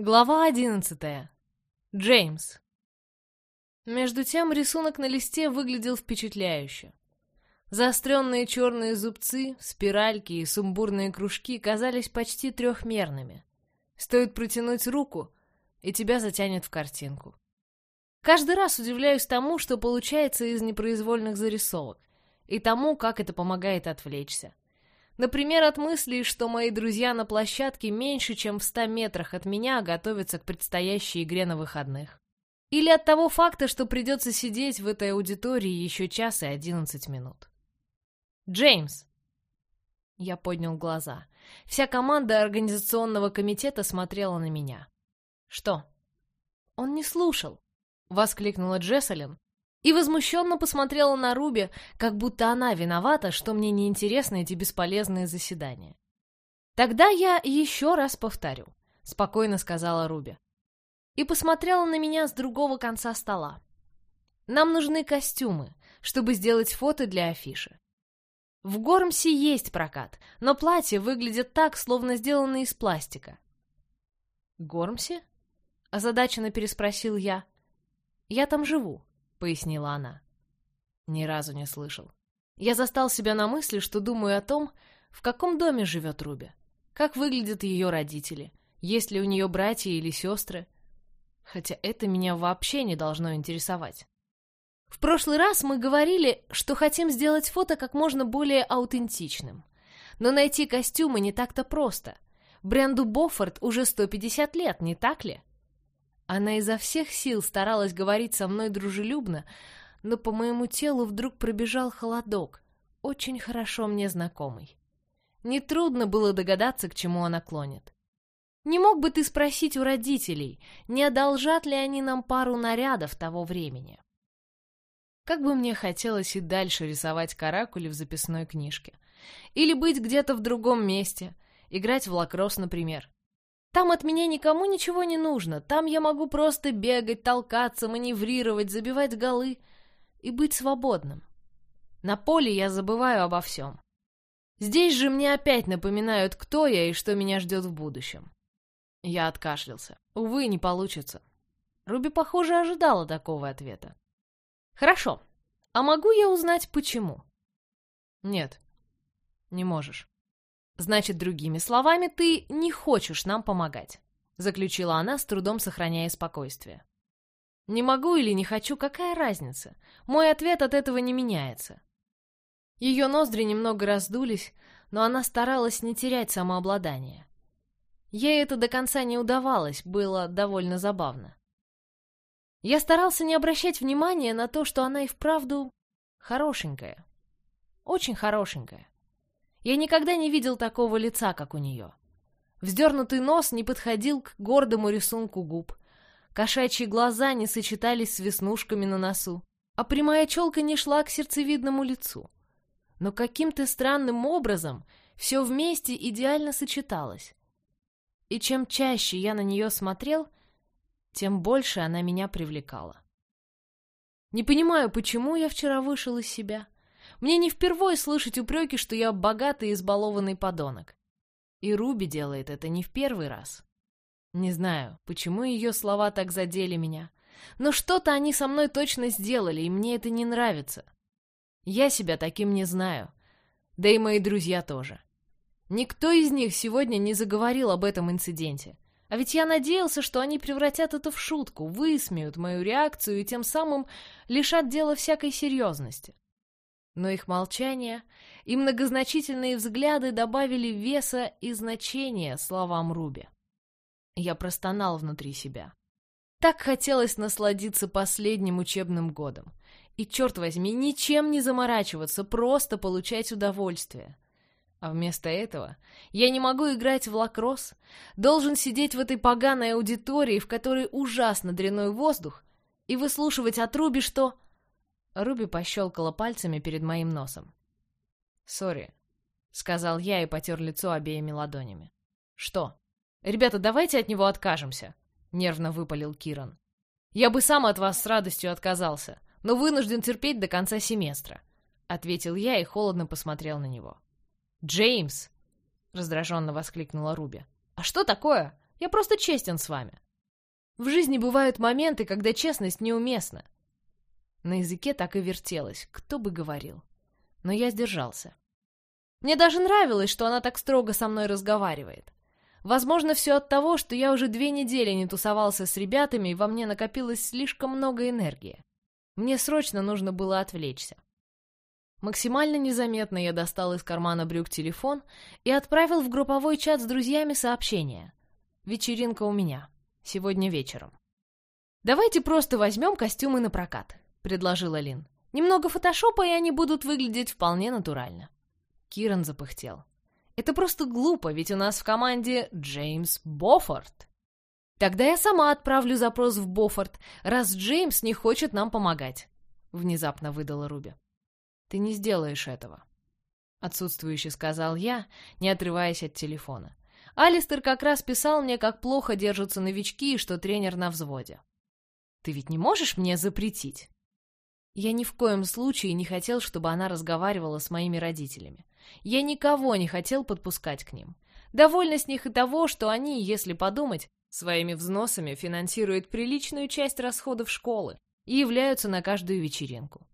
Глава одиннадцатая. Джеймс. Между тем рисунок на листе выглядел впечатляюще. Заостренные черные зубцы, спиральки и сумбурные кружки казались почти трехмерными. Стоит протянуть руку, и тебя затянет в картинку. Каждый раз удивляюсь тому, что получается из непроизвольных зарисовок, и тому, как это помогает отвлечься. Например, от мысли, что мои друзья на площадке меньше, чем в ста метрах от меня готовятся к предстоящей игре на выходных. Или от того факта, что придется сидеть в этой аудитории еще час и одиннадцать минут. «Джеймс!» Я поднял глаза. Вся команда организационного комитета смотрела на меня. «Что?» «Он не слушал!» — воскликнула Джесселин, и возмущенно посмотрела на Руби, как будто она виновата, что мне неинтересны эти бесполезные заседания. «Тогда я еще раз повторю», — спокойно сказала Руби. И посмотрела на меня с другого конца стола. «Нам нужны костюмы, чтобы сделать фото для афиши. В Гормсе есть прокат, но платье выглядит так, словно сделано из пластика». «Гормсе?» — озадаченно переспросил я. «Я там живу». — пояснила она. Ни разу не слышал. Я застал себя на мысли, что думаю о том, в каком доме живет Руби, как выглядят ее родители, есть ли у нее братья или сестры. Хотя это меня вообще не должно интересовать. В прошлый раз мы говорили, что хотим сделать фото как можно более аутентичным. Но найти костюмы не так-то просто. Бренду Боффорд уже 150 лет, не так ли? Она изо всех сил старалась говорить со мной дружелюбно, но по моему телу вдруг пробежал холодок, очень хорошо мне знакомый. Нетрудно было догадаться, к чему она клонит. Не мог бы ты спросить у родителей, не одолжат ли они нам пару нарядов того времени? Как бы мне хотелось и дальше рисовать каракули в записной книжке. Или быть где-то в другом месте, играть в лакросс, например. Там от меня никому ничего не нужно. Там я могу просто бегать, толкаться, маневрировать, забивать голы и быть свободным. На поле я забываю обо всем. Здесь же мне опять напоминают, кто я и что меня ждет в будущем. Я откашлялся. Увы, не получится. Руби, похоже, ожидала такого ответа. Хорошо. А могу я узнать, почему? Нет, не можешь. «Значит, другими словами, ты не хочешь нам помогать», — заключила она, с трудом сохраняя спокойствие. «Не могу или не хочу, какая разница? Мой ответ от этого не меняется». Ее ноздри немного раздулись, но она старалась не терять самообладание. Ей это до конца не удавалось, было довольно забавно. Я старался не обращать внимания на то, что она и вправду хорошенькая. Очень хорошенькая. Я никогда не видел такого лица, как у нее. Вздернутый нос не подходил к гордому рисунку губ. Кошачьи глаза не сочетались с веснушками на носу, а прямая челка не шла к сердцевидному лицу. Но каким-то странным образом все вместе идеально сочеталось. И чем чаще я на нее смотрел, тем больше она меня привлекала. Не понимаю, почему я вчера вышел из себя. Мне не впервой слышать упреки, что я богатый избалованный подонок. И Руби делает это не в первый раз. Не знаю, почему ее слова так задели меня, но что-то они со мной точно сделали, и мне это не нравится. Я себя таким не знаю, да и мои друзья тоже. Никто из них сегодня не заговорил об этом инциденте. А ведь я надеялся, что они превратят это в шутку, высмеют мою реакцию и тем самым лишат дела всякой серьезности но их молчание и многозначительные взгляды добавили веса и значения словам Руби. Я простонал внутри себя. Так хотелось насладиться последним учебным годом. И, черт возьми, ничем не заморачиваться, просто получать удовольствие. А вместо этого я не могу играть в лакросс, должен сидеть в этой поганой аудитории, в которой ужасно дряной воздух, и выслушивать от Руби, что Руби пощелкала пальцами перед моим носом. «Сори», — сказал я и потер лицо обеими ладонями. «Что? Ребята, давайте от него откажемся», — нервно выпалил Киран. «Я бы сам от вас с радостью отказался, но вынужден терпеть до конца семестра», — ответил я и холодно посмотрел на него. «Джеймс!» — раздраженно воскликнула Руби. «А что такое? Я просто честен с вами. В жизни бывают моменты, когда честность неуместна. На языке так и вертелось, кто бы говорил. Но я сдержался. Мне даже нравилось, что она так строго со мной разговаривает. Возможно, все от того, что я уже две недели не тусовался с ребятами, и во мне накопилось слишком много энергии. Мне срочно нужно было отвлечься. Максимально незаметно я достал из кармана брюк телефон и отправил в групповой чат с друзьями сообщение. «Вечеринка у меня. Сегодня вечером». «Давайте просто возьмем костюмы на прокат», — предложила Лин. «Немного фотошопа, и они будут выглядеть вполне натурально». Киран запыхтел. «Это просто глупо, ведь у нас в команде Джеймс Боффорд». «Тогда я сама отправлю запрос в Боффорд, раз Джеймс не хочет нам помогать», — внезапно выдала Руби. «Ты не сделаешь этого», — отсутствующе сказал я, не отрываясь от телефона. Алистер как раз писал мне, как плохо держатся новички и что тренер на взводе. «Ты ведь не можешь мне запретить?» Я ни в коем случае не хотел, чтобы она разговаривала с моими родителями. Я никого не хотел подпускать к ним. Довольно с них и того, что они, если подумать, своими взносами финансируют приличную часть расходов школы и являются на каждую вечеринку.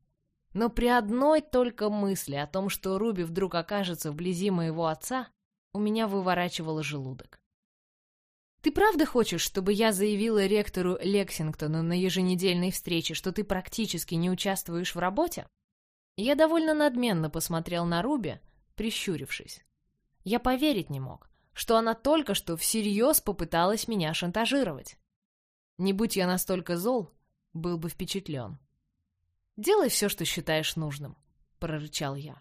Но при одной только мысли о том, что Руби вдруг окажется вблизи моего отца, у меня выворачивало желудок. «Ты правда хочешь, чтобы я заявила ректору Лексингтону на еженедельной встрече, что ты практически не участвуешь в работе?» Я довольно надменно посмотрел на Руби, прищурившись. Я поверить не мог, что она только что всерьез попыталась меня шантажировать. Не будь я настолько зол, был бы впечатлен. «Делай все, что считаешь нужным», — прорычал я.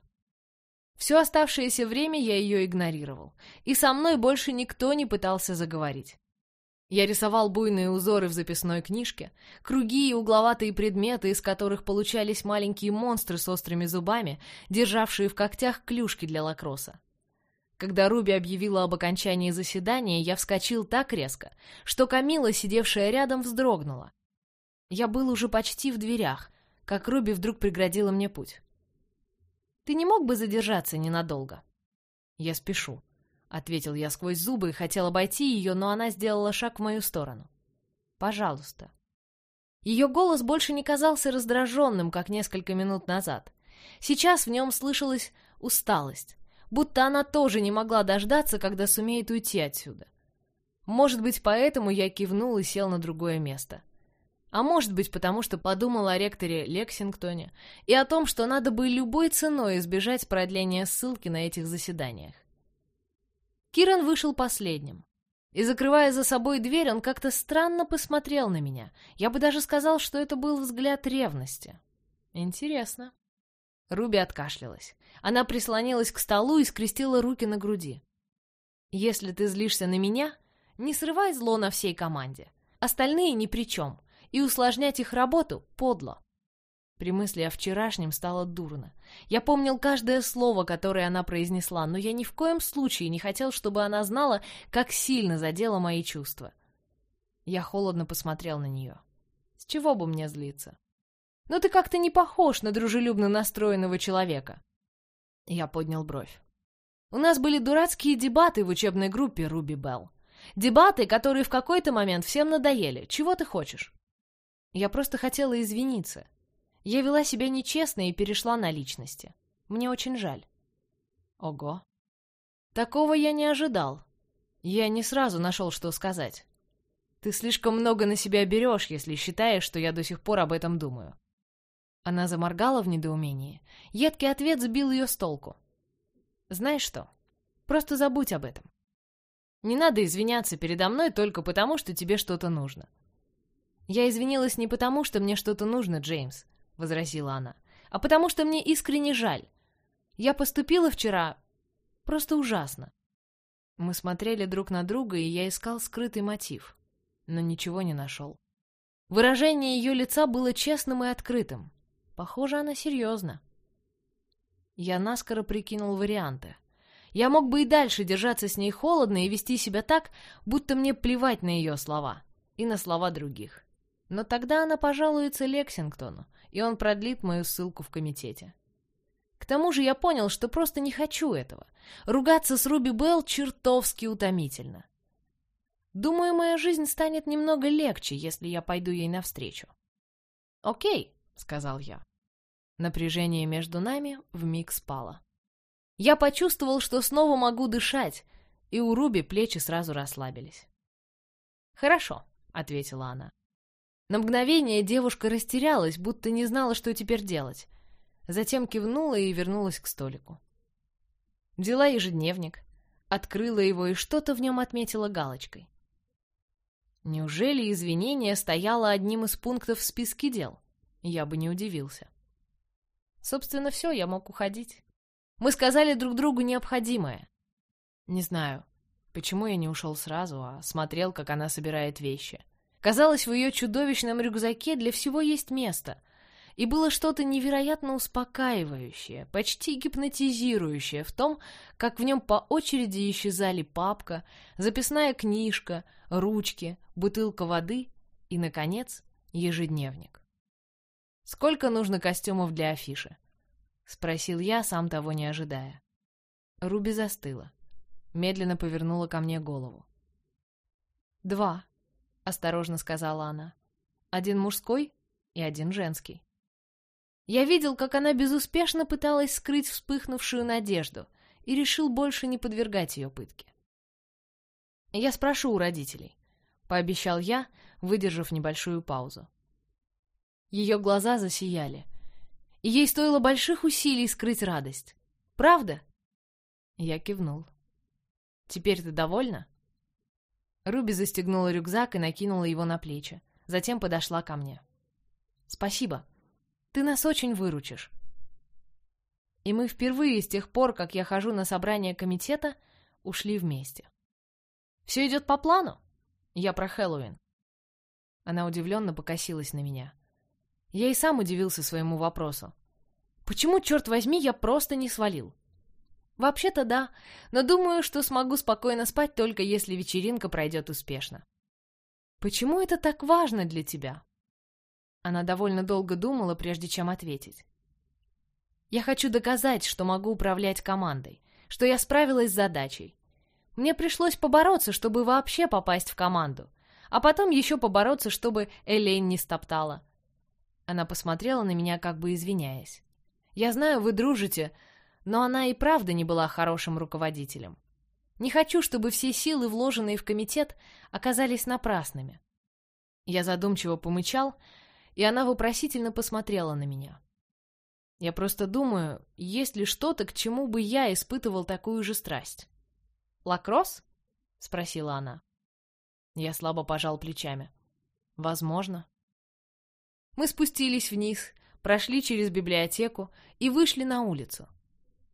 Все оставшееся время я ее игнорировал, и со мной больше никто не пытался заговорить. Я рисовал буйные узоры в записной книжке, круги и угловатые предметы, из которых получались маленькие монстры с острыми зубами, державшие в когтях клюшки для лакросса. Когда Руби объявила об окончании заседания, я вскочил так резко, что Камила, сидевшая рядом, вздрогнула. Я был уже почти в дверях, как Руби вдруг преградила мне путь. «Ты не мог бы задержаться ненадолго?» «Я спешу», — ответил я сквозь зубы и хотел обойти ее, но она сделала шаг в мою сторону. «Пожалуйста». Ее голос больше не казался раздраженным, как несколько минут назад. Сейчас в нем слышалась усталость, будто она тоже не могла дождаться, когда сумеет уйти отсюда. Может быть, поэтому я кивнул и сел на другое место. А может быть, потому что подумал о ректоре Лексингтоне и о том, что надо бы любой ценой избежать продления ссылки на этих заседаниях. Киран вышел последним. И, закрывая за собой дверь, он как-то странно посмотрел на меня. Я бы даже сказал, что это был взгляд ревности. Интересно. Руби откашлялась. Она прислонилась к столу и скрестила руки на груди. «Если ты злишься на меня, не срывай зло на всей команде. Остальные ни при чем и усложнять их работу подло. При мысли о вчерашнем стало дурно. Я помнил каждое слово, которое она произнесла, но я ни в коем случае не хотел, чтобы она знала, как сильно задела мои чувства. Я холодно посмотрел на нее. С чего бы мне злиться? Но ты как-то не похож на дружелюбно настроенного человека. Я поднял бровь. У нас были дурацкие дебаты в учебной группе Руби Белл. Дебаты, которые в какой-то момент всем надоели. Чего ты хочешь? Я просто хотела извиниться. Я вела себя нечестно и перешла на личности. Мне очень жаль. Ого. Такого я не ожидал. Я не сразу нашел, что сказать. Ты слишком много на себя берешь, если считаешь, что я до сих пор об этом думаю. Она заморгала в недоумении. Едкий ответ сбил ее с толку. Знаешь что? Просто забудь об этом. Не надо извиняться передо мной только потому, что тебе что-то нужно. «Я извинилась не потому, что мне что-то нужно, Джеймс», — возразила она, «а потому что мне искренне жаль. Я поступила вчера просто ужасно». Мы смотрели друг на друга, и я искал скрытый мотив, но ничего не нашел. Выражение ее лица было честным и открытым. Похоже, она серьезна. Я наскоро прикинул варианты. Я мог бы и дальше держаться с ней холодно и вести себя так, будто мне плевать на ее слова и на слова других. Но тогда она пожалуется Лексингтону, и он продлит мою ссылку в комитете. К тому же я понял, что просто не хочу этого. Ругаться с Руби Белл чертовски утомительно. Думаю, моя жизнь станет немного легче, если я пойду ей навстречу. «Окей», — сказал я. Напряжение между нами вмиг спало. Я почувствовал, что снова могу дышать, и у Руби плечи сразу расслабились. «Хорошо», — ответила она. На мгновение девушка растерялась, будто не знала, что теперь делать. Затем кивнула и вернулась к столику. Взяла ежедневник, открыла его и что-то в нем отметила галочкой. Неужели извинение стояло одним из пунктов в списке дел? Я бы не удивился. Собственно, все, я мог уходить. Мы сказали друг другу необходимое. Не знаю, почему я не ушел сразу, а смотрел, как она собирает вещи. Казалось, в ее чудовищном рюкзаке для всего есть место. И было что-то невероятно успокаивающее, почти гипнотизирующее в том, как в нем по очереди исчезали папка, записная книжка, ручки, бутылка воды и, наконец, ежедневник. «Сколько нужно костюмов для афиши?» — спросил я, сам того не ожидая. Руби застыла. Медленно повернула ко мне голову. «Два», — осторожно сказала она. «Один мужской и один женский». Я видел, как она безуспешно пыталась скрыть вспыхнувшую надежду и решил больше не подвергать ее пытке. «Я спрошу у родителей», — пообещал я, выдержав небольшую паузу. Ее глаза засияли и ей стоило больших усилий скрыть радость. Правда? Я кивнул. Теперь ты довольна? Руби застегнула рюкзак и накинула его на плечи. Затем подошла ко мне. Спасибо. Ты нас очень выручишь. И мы впервые с тех пор, как я хожу на собрание комитета, ушли вместе. Все идет по плану? Я про Хэллоуин. Она удивленно покосилась на меня. Я и сам удивился своему вопросу. Почему, черт возьми, я просто не свалил? Вообще-то да, но думаю, что смогу спокойно спать только если вечеринка пройдет успешно. Почему это так важно для тебя? Она довольно долго думала, прежде чем ответить. Я хочу доказать, что могу управлять командой, что я справилась с задачей. Мне пришлось побороться, чтобы вообще попасть в команду, а потом еще побороться, чтобы Элейн не стоптала. Она посмотрела на меня, как бы извиняясь. «Я знаю, вы дружите, но она и правда не была хорошим руководителем. Не хочу, чтобы все силы, вложенные в комитет, оказались напрасными». Я задумчиво помычал, и она вопросительно посмотрела на меня. Я просто думаю, есть ли что-то, к чему бы я испытывал такую же страсть. «Лакросс?» — спросила она. Я слабо пожал плечами. «Возможно». Мы спустились вниз, прошли через библиотеку и вышли на улицу.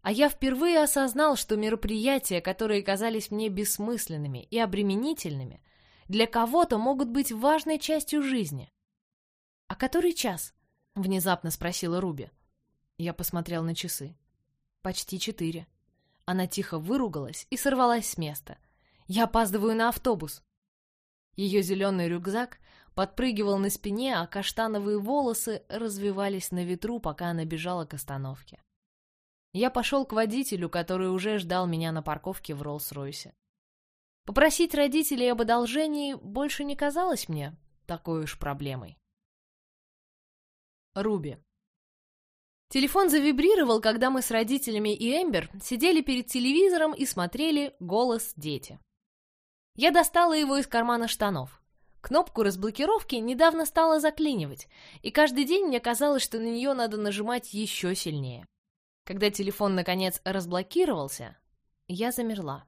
А я впервые осознал, что мероприятия, которые казались мне бессмысленными и обременительными, для кого-то могут быть важной частью жизни. «А который час?» — внезапно спросила Руби. Я посмотрел на часы. «Почти четыре». Она тихо выругалась и сорвалась с места. «Я опаздываю на автобус». Ее зеленый рюкзак подпрыгивал на спине, а каштановые волосы развивались на ветру, пока она бежала к остановке. Я пошел к водителю, который уже ждал меня на парковке в Роллс-Ройсе. Попросить родителей об одолжении больше не казалось мне такой уж проблемой. Руби. Телефон завибрировал, когда мы с родителями и Эмбер сидели перед телевизором и смотрели «Голос дети». Я достала его из кармана штанов. Кнопку разблокировки недавно стала заклинивать, и каждый день мне казалось, что на нее надо нажимать еще сильнее. Когда телефон, наконец, разблокировался, я замерла.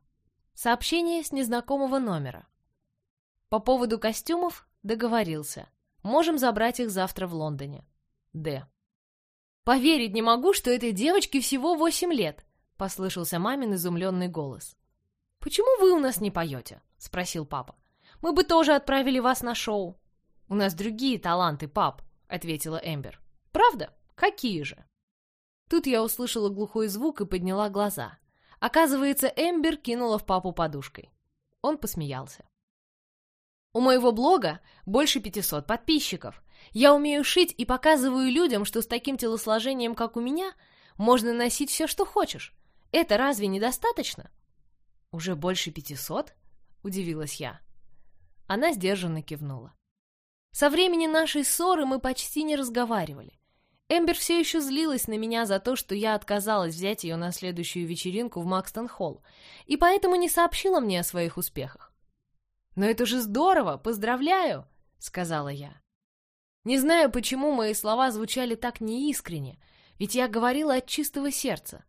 Сообщение с незнакомого номера. По поводу костюмов договорился. Можем забрать их завтра в Лондоне. Д. «Поверить не могу, что этой девочке всего восемь лет», — послышался мамин изумленный голос. «Почему вы у нас не поете?» — спросил папа. Мы бы тоже отправили вас на шоу». «У нас другие таланты, пап», — ответила Эмбер. «Правда? Какие же?» Тут я услышала глухой звук и подняла глаза. Оказывается, Эмбер кинула в папу подушкой. Он посмеялся. У моего блога больше 500 подписчиков. Я умею шить и показываю людям, что с таким телосложением, как у меня, можно носить все, что хочешь. Это разве недостаточно? Уже больше 500? Удивилась я. Она сдержанно кивнула. Со времени нашей ссоры мы почти не разговаривали. Эмбер все еще злилась на меня за то, что я отказалась взять ее на следующую вечеринку в Макстон-Холл, и поэтому не сообщила мне о своих успехах. «Но это же здорово! Поздравляю!» — сказала я. Не знаю, почему мои слова звучали так неискренне, ведь я говорила от чистого сердца.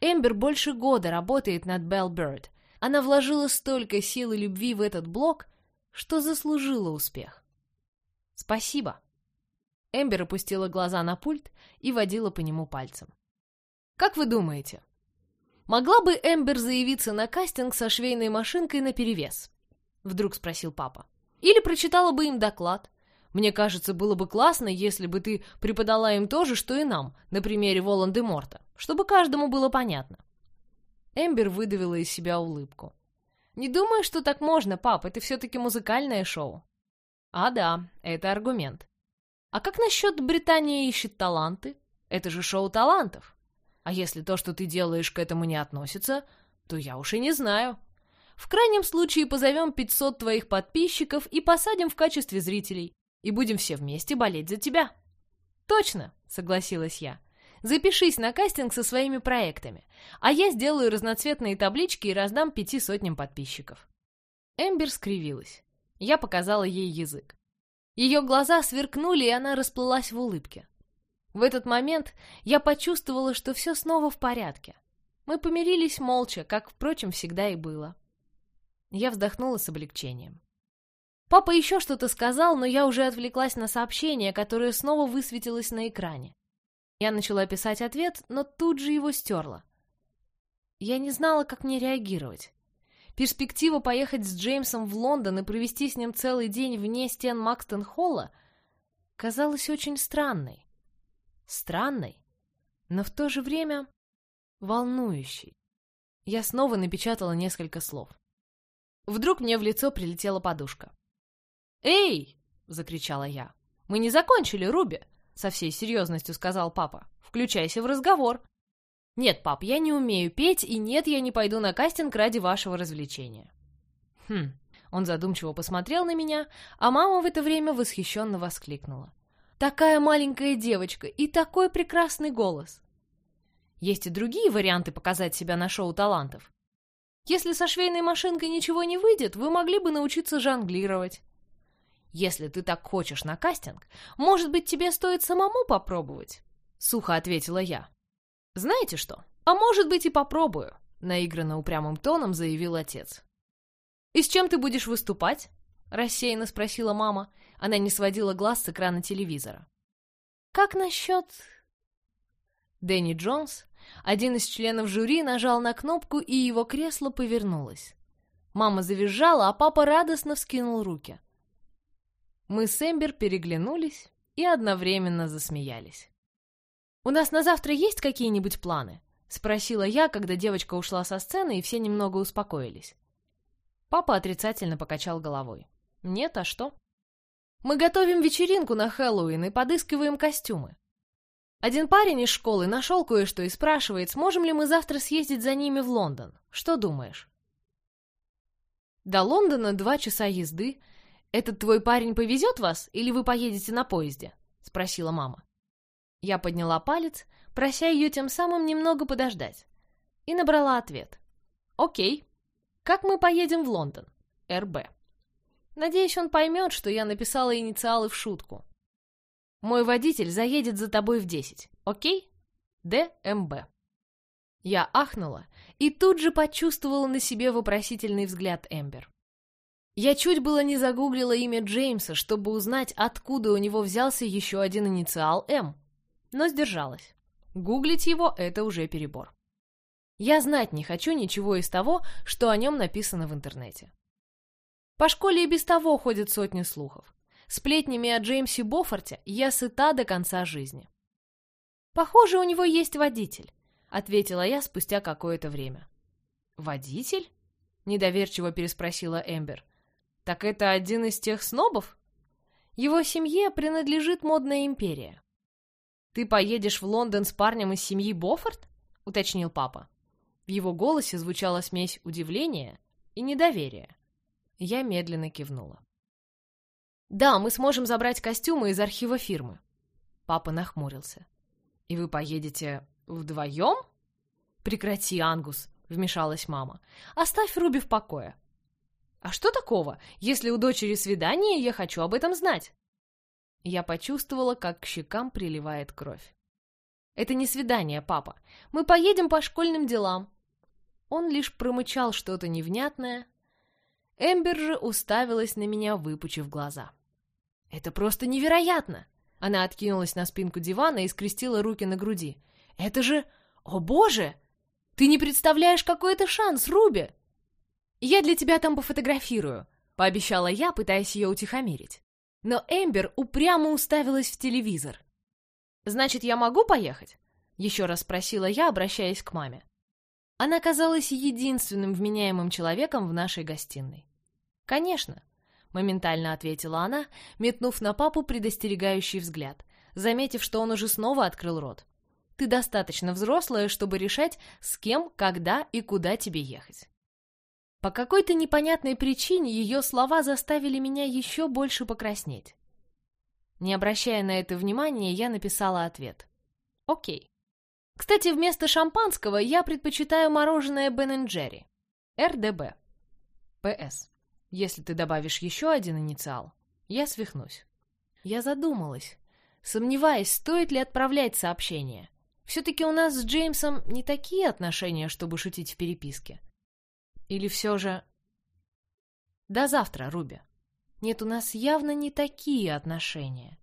Эмбер больше года работает над Белл Бёрд. Она вложила столько сил и любви в этот блог, что заслужила успех. Спасибо. Эмбер опустила глаза на пульт и водила по нему пальцем. «Как вы думаете, могла бы Эмбер заявиться на кастинг со швейной машинкой наперевес?» Вдруг спросил папа. «Или прочитала бы им доклад? Мне кажется, было бы классно, если бы ты преподала им то же, что и нам, на примере Волан-де-Морта, чтобы каждому было понятно». Эмбер выдавила из себя улыбку. «Не думаю, что так можно, пап, это все-таки музыкальное шоу». «А да, это аргумент. А как насчет «Британия ищет таланты»? Это же шоу талантов. А если то, что ты делаешь, к этому не относится, то я уж и не знаю. В крайнем случае позовем 500 твоих подписчиков и посадим в качестве зрителей. И будем все вместе болеть за тебя. Точно, согласилась я. Запишись на кастинг со своими проектами, а я сделаю разноцветные таблички и раздам пяти сотням подписчиков. Эмбер скривилась. Я показала ей язык. Ее глаза сверкнули, и она расплылась в улыбке. В этот момент я почувствовала, что все снова в порядке. Мы помирились молча, как, впрочем, всегда и было. Я вздохнула с облегчением. Папа еще что-то сказал, но я уже отвлеклась на сообщение, которое снова высветилось на экране. Я начала писать ответ, но тут же его стерла. Я не знала, как мне реагировать. Перспектива поехать с Джеймсом в Лондон и провести с ним целый день вне стен Макстон-Холла казалась очень странной. Странной, но в то же время волнующей. Я снова напечатала несколько слов. Вдруг мне в лицо прилетела подушка. «Эй!» — закричала я. «Мы не закончили, Руби!» — со всей серьезностью сказал папа. «Включайся в разговор. «Нет, пап, я не умею петь, и нет, я не пойду на кастинг ради вашего развлечения». «Хм...» Он задумчиво посмотрел на меня, а мама в это время восхищенно воскликнула. «Такая маленькая девочка и такой прекрасный голос!» Есть и другие варианты показать себя на шоу талантов. Если со швейной машинкой ничего не выйдет, вы могли бы научиться жонглировать. Если ты так хочешь на кастинг, может быть, тебе стоит самому попробовать?» Сухо ответила я. «Знаете что? А может быть и попробую», — наигранно упрямым тоном заявил отец. «И с чем ты будешь выступать?» — рассеянно спросила мама. Она не сводила глаз с экрана телевизора. «Как насчет...» Дэнни Джонс, один из членов жюри, нажал на кнопку, и его кресло повернулось. Мама завизжала, а папа радостно вскинул руки. Мы с Эмбер переглянулись и одновременно засмеялись. «У нас на завтра есть какие-нибудь планы?» — спросила я, когда девочка ушла со сцены, и все немного успокоились. Папа отрицательно покачал головой. «Нет, а что?» «Мы готовим вечеринку на Хэллоуин и подыскиваем костюмы. Один парень из школы нашел кое-что и спрашивает, сможем ли мы завтра съездить за ними в Лондон. Что думаешь?» До Лондона два часа езды. Этот твой парень повезет вас, или вы поедете на поезде?» — спросила мама. Я подняла палец, прося ее тем самым немного подождать, и набрала ответ. «Окей. Как мы поедем в Лондон? РБ». Надеюсь, он поймет, что я написала инициалы в шутку. «Мой водитель заедет за тобой в десять. Окей? ДМБ». Я ахнула и тут же почувствовала на себе вопросительный взгляд Эмбер. Я чуть было не загуглила имя Джеймса, чтобы узнать, откуда у него взялся еще один инициал М но сдержалась. Гуглить его — это уже перебор. Я знать не хочу ничего из того, что о нем написано в интернете. По школе и без того ходят сотни слухов. Сплетнями о Джеймсе Бофорте я сыта до конца жизни. «Похоже, у него есть водитель», — ответила я спустя какое-то время. «Водитель?» — недоверчиво переспросила Эмбер. «Так это один из тех снобов?» Его семье принадлежит модная империя. «Ты поедешь в Лондон с парнем из семьи Боффорд?» — уточнил папа. В его голосе звучала смесь удивления и недоверия. Я медленно кивнула. Да, мы сможем забрать костюмы из архива фирмы. Папа нахмурился. И вы поедете вдвоем? Прекрати, Ангус, вмешалась мама. Оставь Руби в покое. А что такого? Если у дочери свидание, я хочу об этом знать. Я почувствовала, как к щекам приливает кровь. Это не свидание, папа. Мы поедем по школьным делам. Он лишь промычал что-то невнятное. Эмбер же уставилась на меня, выпучив глаза. «Это просто невероятно!» Она откинулась на спинку дивана и скрестила руки на груди. «Это же... О боже! Ты не представляешь, какой это шанс, Руби!» «Я для тебя там пофотографирую», — пообещала я, пытаясь ее утихомирить. Но Эмбер упрямо уставилась в телевизор. «Значит, я могу поехать?» — еще раз спросила я, обращаясь к маме. Она казалась единственным вменяемым человеком в нашей гостиной. «Конечно», — моментально ответила она, метнув на папу предостерегающий взгляд, заметив, что он уже снова открыл рот. «Ты достаточно взрослая, чтобы решать, с кем, когда и куда тебе ехать». По какой-то непонятной причине ее слова заставили меня еще больше покраснеть. Не обращая на это внимания, я написала ответ. Окей. Кстати, вместо шампанского я предпочитаю мороженое Бен Джерри. РДБ. ПС. Если ты добавишь еще один инициал, я свихнусь. Я задумалась, сомневаясь, стоит ли отправлять сообщение. Все-таки у нас с Джеймсом не такие отношения, чтобы шутить в переписке. Или все же... До завтра, Руби. Нет, у нас явно не такие отношения.